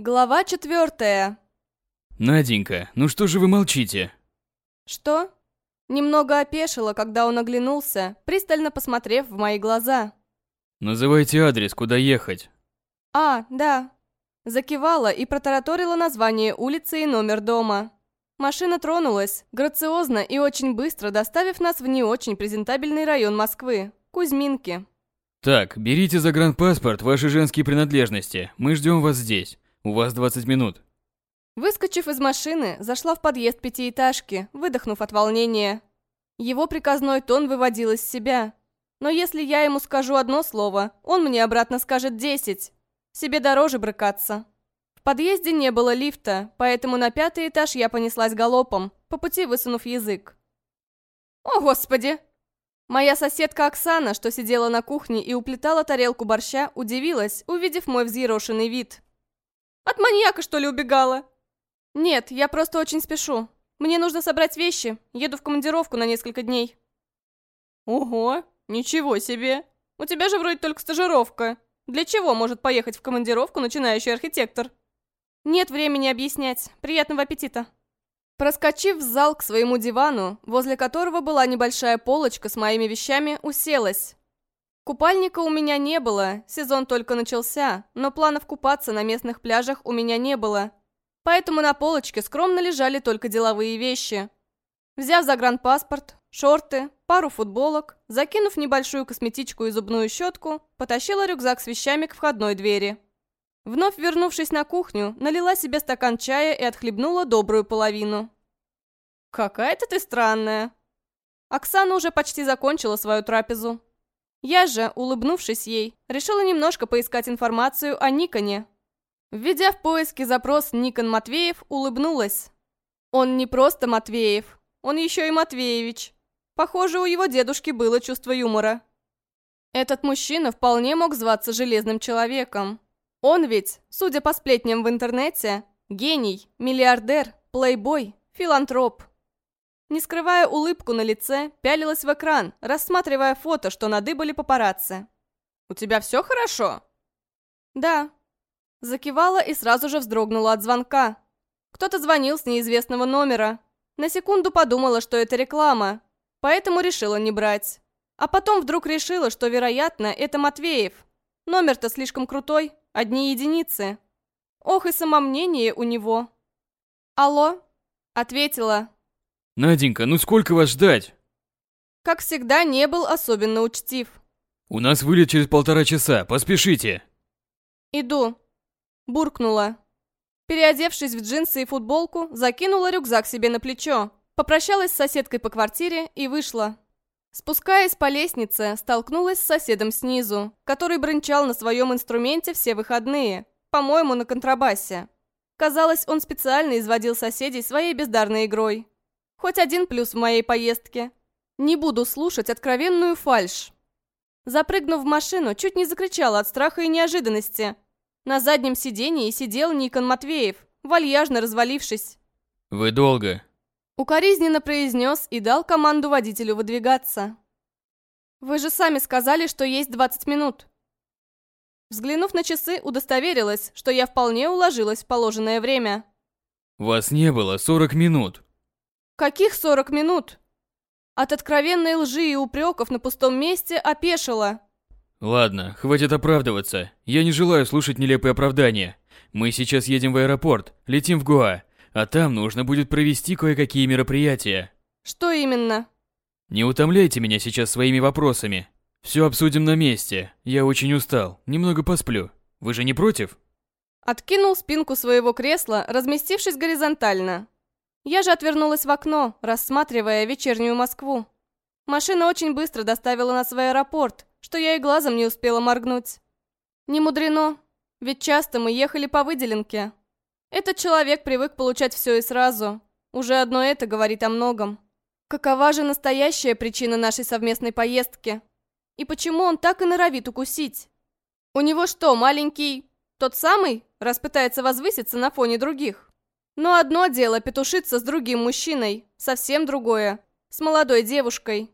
Глава четвертая. Наденька, ну что же вы молчите? Что? Немного опешила, когда он оглянулся, пристально посмотрев в мои глаза. Называйте адрес, куда ехать. А, да. Закивала и протараторила название улицы и номер дома. Машина тронулась, грациозно и очень быстро доставив нас в не очень презентабельный район Москвы, Кузьминки. Так, берите загранпаспорт, ваши женские принадлежности. Мы ждем вас здесь. У вас 20 минут. Выскочив из машины, зашла в подъезд пятиэтажки, выдохнув от волнения. Его приказной тон выводил из себя. Но если я ему скажу одно слово, он мне обратно скажет десять. Себе дороже брыкаться. В подъезде не было лифта, поэтому на пятый этаж я понеслась галопом, по пути высунув язык. О, Господи! Моя соседка Оксана, что сидела на кухне и уплетала тарелку борща, удивилась, увидев мой взъерошенный вид. От маньяка, что ли, убегала? «Нет, я просто очень спешу. Мне нужно собрать вещи. Еду в командировку на несколько дней». «Ого, ничего себе. У тебя же вроде только стажировка. Для чего может поехать в командировку начинающий архитектор?» «Нет времени объяснять. Приятного аппетита». Проскочив в зал к своему дивану, возле которого была небольшая полочка с моими вещами, уселась. Купальника у меня не было, сезон только начался, но планов купаться на местных пляжах у меня не было, Поэтому на полочке скромно лежали только деловые вещи. Взяв загранпаспорт, шорты, пару футболок, закинув небольшую косметичку и зубную щетку, потащила рюкзак с вещами к входной двери. Вновь вернувшись на кухню, налила себе стакан чая и отхлебнула добрую половину. «Какая-то ты странная». Оксана уже почти закончила свою трапезу. Я же, улыбнувшись ей, решила немножко поискать информацию о Никоне, Введя в поиски запрос Никон Матвеев, улыбнулась. Он не просто Матвеев, он еще и Матвеевич. Похоже, у его дедушки было чувство юмора. Этот мужчина вполне мог зваться Железным Человеком. Он ведь, судя по сплетням в интернете, гений, миллиардер, плейбой, филантроп. Не скрывая улыбку на лице, пялилась в экран, рассматривая фото, что надыбали папарацци. «У тебя все хорошо?» «Да», Закивала и сразу же вздрогнула от звонка. Кто-то звонил с неизвестного номера. На секунду подумала, что это реклама, поэтому решила не брать. А потом вдруг решила, что, вероятно, это Матвеев. Номер-то слишком крутой, одни единицы. Ох, и самомнение у него. «Алло?» — ответила. «Наденька, ну сколько вас ждать?» Как всегда, не был особенно учтив. «У нас вылет через полтора часа, поспешите!» «Иду», Буркнула. Переодевшись в джинсы и футболку, закинула рюкзак себе на плечо, попрощалась с соседкой по квартире и вышла. Спускаясь по лестнице, столкнулась с соседом снизу, который бренчал на своем инструменте все выходные, по-моему, на контрабасе. Казалось, он специально изводил соседей своей бездарной игрой. Хоть один плюс в моей поездке. Не буду слушать откровенную фальшь. Запрыгнув в машину, чуть не закричала от страха и неожиданности – на заднем сидении сидел Никон Матвеев, вальяжно развалившись. «Вы долго?» Укоризненно произнес и дал команду водителю выдвигаться. «Вы же сами сказали, что есть 20 минут». Взглянув на часы, удостоверилась, что я вполне уложилась в положенное время. «Вас не было 40 минут». «Каких 40 минут?» От откровенной лжи и упреков на пустом месте опешила. Ладно, хватит оправдываться. Я не желаю слушать нелепые оправдания. Мы сейчас едем в аэропорт, летим в Гоа, а там нужно будет провести кое-какие мероприятия. Что именно? Не утомляйте меня сейчас своими вопросами. Все обсудим на месте. Я очень устал, немного посплю. Вы же не против? Откинул спинку своего кресла, разместившись горизонтально. Я же отвернулась в окно, рассматривая вечернюю Москву. Машина очень быстро доставила нас в аэропорт, что я и глазом не успела моргнуть. Не мудрено, ведь часто мы ехали по выделенке. Этот человек привык получать все и сразу. Уже одно это говорит о многом. Какова же настоящая причина нашей совместной поездки? И почему он так и норовит укусить? У него что, маленький... Тот самый, раз пытается возвыситься на фоне других? Но одно дело петушиться с другим мужчиной, совсем другое, с молодой девушкой.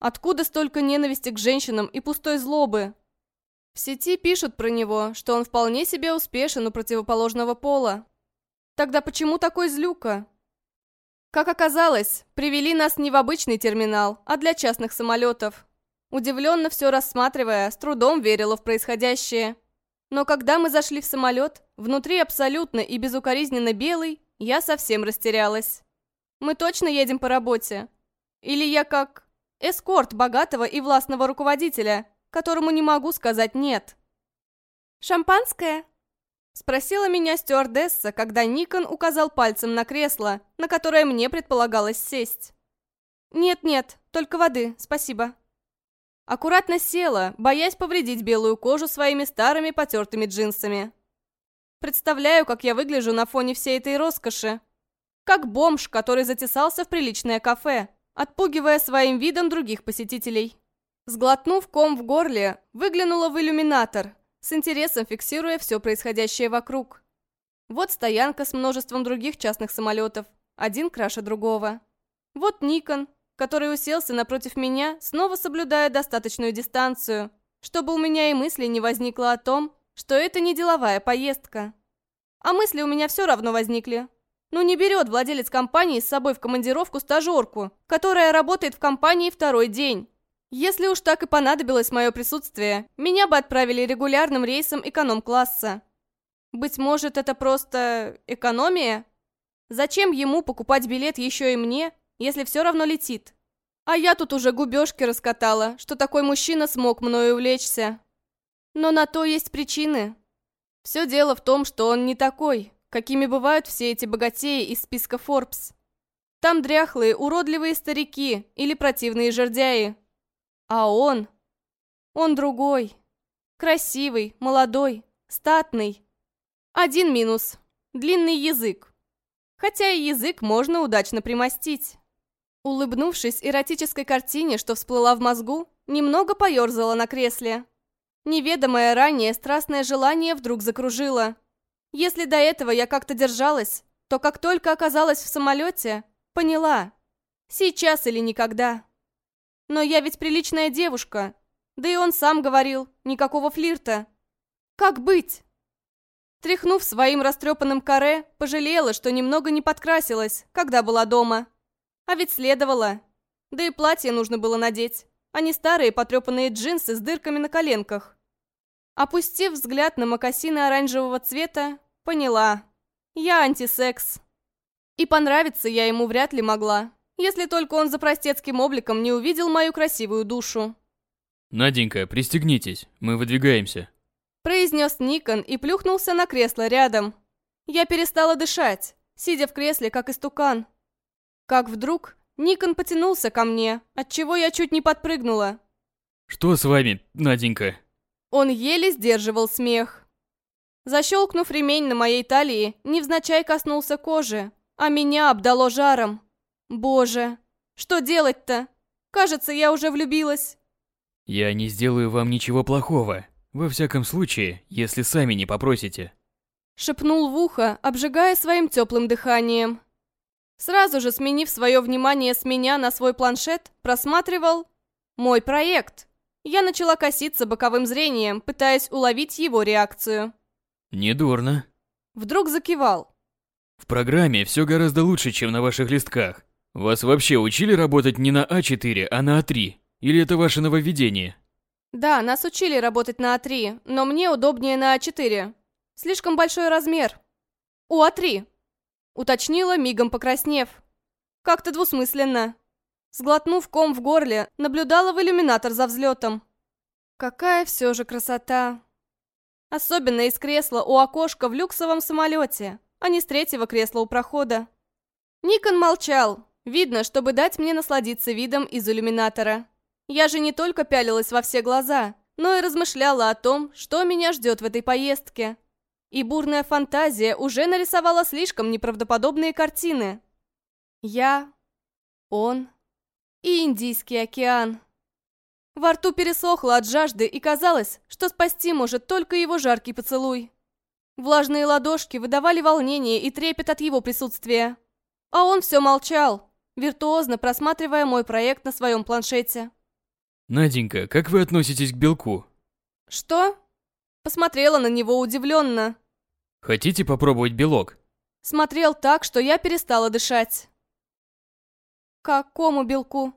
Откуда столько ненависти к женщинам и пустой злобы? В сети пишут про него, что он вполне себе успешен у противоположного пола. Тогда почему такой злюка? Как оказалось, привели нас не в обычный терминал, а для частных самолетов. Удивленно все рассматривая, с трудом верила в происходящее. Но когда мы зашли в самолет, внутри абсолютно и безукоризненно белый, я совсем растерялась. Мы точно едем по работе? Или я как эскорт богатого и властного руководителя, которому не могу сказать «нет»? «Шампанское?» Спросила меня стюардесса, когда Никон указал пальцем на кресло, на которое мне предполагалось сесть. «Нет-нет, только воды, спасибо». Аккуратно села, боясь повредить белую кожу своими старыми потертыми джинсами. Представляю, как я выгляжу на фоне всей этой роскоши. Как бомж, который затесался в приличное кафе, отпугивая своим видом других посетителей. Сглотнув ком в горле, выглянула в иллюминатор, с интересом фиксируя все происходящее вокруг. Вот стоянка с множеством других частных самолетов, один краше другого. Вот Никон, который уселся напротив меня, снова соблюдая достаточную дистанцию, чтобы у меня и мысли не возникло о том, что это не деловая поездка. А мысли у меня все равно возникли. Ну не берет владелец компании с собой в командировку стажерку, которая работает в компании второй день. Если уж так и понадобилось мое присутствие, меня бы отправили регулярным рейсом эконом-класса. Быть может, это просто экономия? Зачем ему покупать билет еще и мне, если все равно летит? А я тут уже губежки раскатала, что такой мужчина смог мною увлечься. Но на то есть причины. Все дело в том, что он не такой, какими бывают все эти богатеи из списка Forbes. Там дряхлые, уродливые старики или противные жердяи. А он... Он другой. Красивый, молодой, статный. Один минус. Длинный язык. Хотя и язык можно удачно примостить. Улыбнувшись эротической картине, что всплыла в мозгу, немного поерзала на кресле. Неведомое ранее страстное желание вдруг закружило. Если до этого я как-то держалась, то как только оказалась в самолете, поняла. Сейчас или никогда. Но я ведь приличная девушка. Да и он сам говорил, никакого флирта. Как быть? Тряхнув своим растрепанным каре, пожалела, что немного не подкрасилась, когда была дома. А ведь следовало. Да и платье нужно было надеть, а не старые потрепанные джинсы с дырками на коленках. Опустив взгляд на мокасины оранжевого цвета, поняла. Я антисекс. И понравиться я ему вряд ли могла, если только он за простецким обликом не увидел мою красивую душу. «Наденька, пристегнитесь, мы выдвигаемся», произнес Никон и плюхнулся на кресло рядом. Я перестала дышать, сидя в кресле, как истукан. Как вдруг Никон потянулся ко мне, отчего я чуть не подпрыгнула. «Что с вами, Наденька?» Он еле сдерживал смех. Защелкнув ремень на моей талии, невзначай коснулся кожи, а меня обдало жаром. Боже, что делать-то? Кажется, я уже влюбилась. Я не сделаю вам ничего плохого. Во всяком случае, если сами не попросите. Шепнул в ухо, обжигая своим теплым дыханием. Сразу же сменив свое внимание с меня на свой планшет, просматривал мой проект. Я начала коситься боковым зрением, пытаясь уловить его реакцию. Недурно. Вдруг закивал. В программе все гораздо лучше, чем на ваших листках. Вас вообще учили работать не на А4, а на А3? Или это ваше нововведение? Да, нас учили работать на А3, но мне удобнее на А4. Слишком большой размер. У А3. Уточнила, мигом покраснев. Как-то двусмысленно. Сглотнув ком в горле, наблюдала в иллюминатор за взлетом. Какая все же красота. Особенно из кресла у окошка в люксовом самолете, а не с третьего кресла у прохода. Никон молчал. Видно, чтобы дать мне насладиться видом из иллюминатора. Я же не только пялилась во все глаза, но и размышляла о том, что меня ждет в этой поездке. И бурная фантазия уже нарисовала слишком неправдоподобные картины. Я, он, и Индийский океан. Во рту пересохло от жажды, и казалось, что спасти может только его жаркий поцелуй. Влажные ладошки выдавали волнение и трепет от его присутствия. А он все молчал, виртуозно просматривая мой проект на своем планшете. Наденька, как вы относитесь к белку? Что? Посмотрела на него удивленно. Хотите попробовать белок? Смотрел так, что я перестала дышать. Какому белку?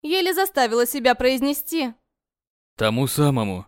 Еле заставила себя произнести. Тому самому.